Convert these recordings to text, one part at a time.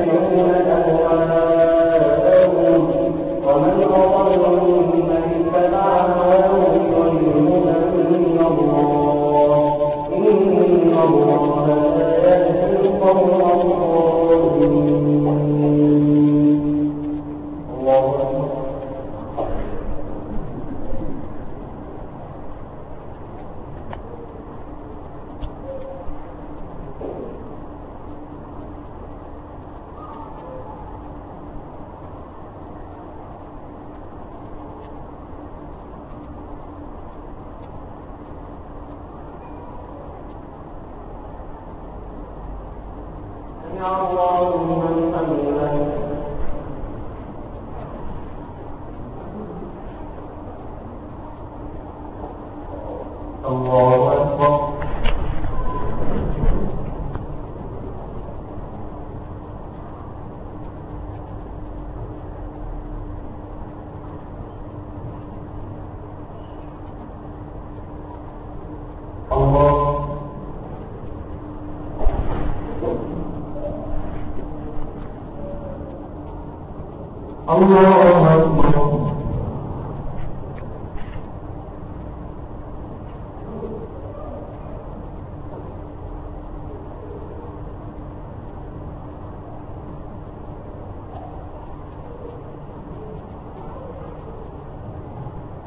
Thank you. 安宁。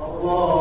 Allah.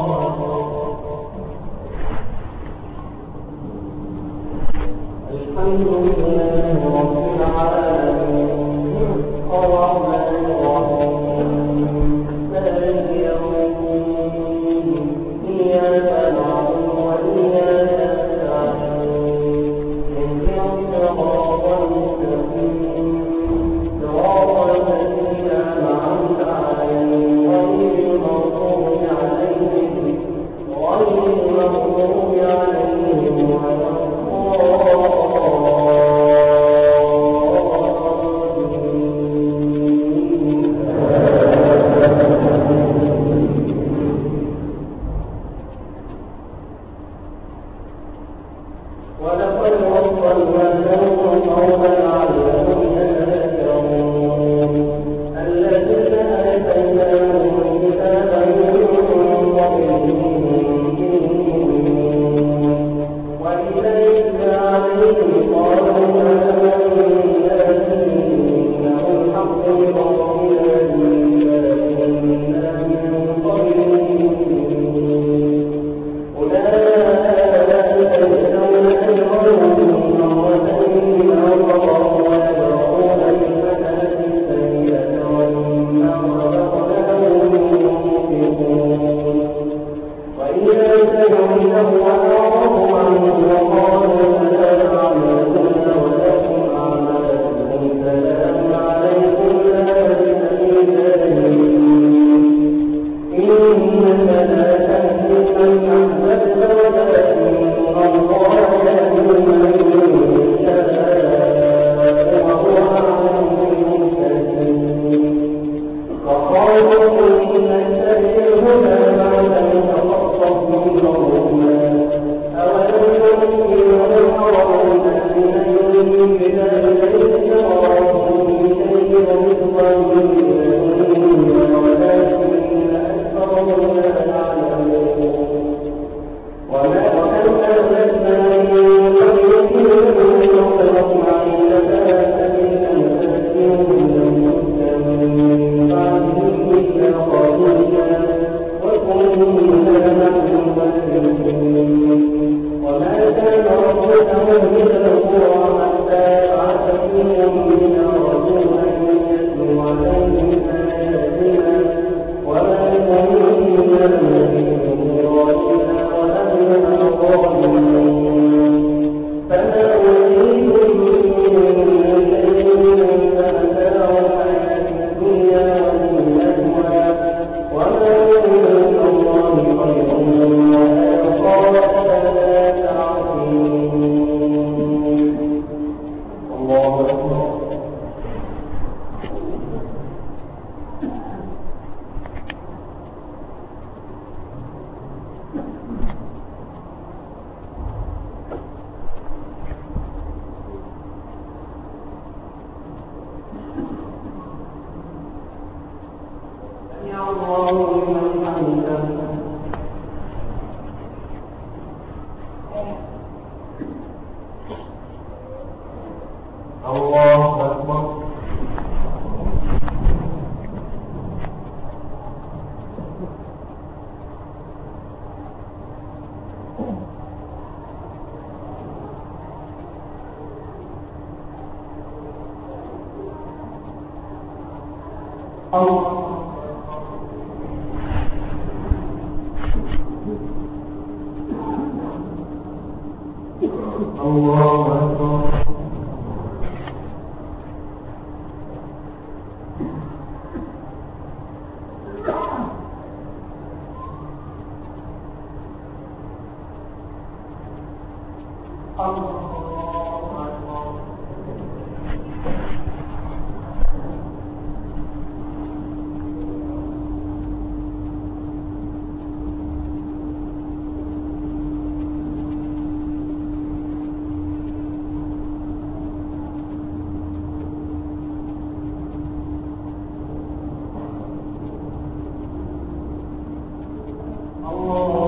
الله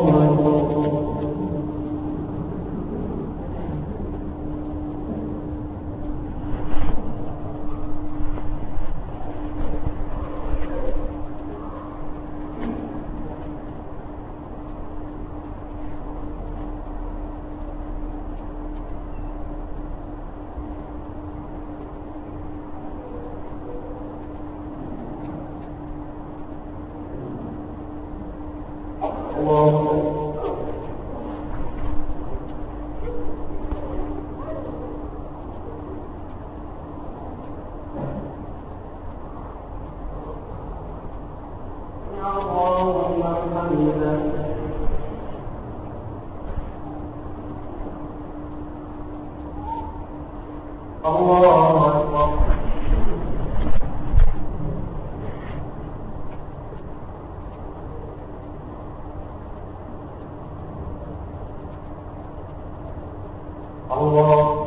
الله.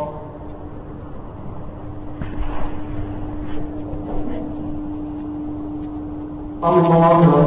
الله.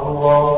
Oh.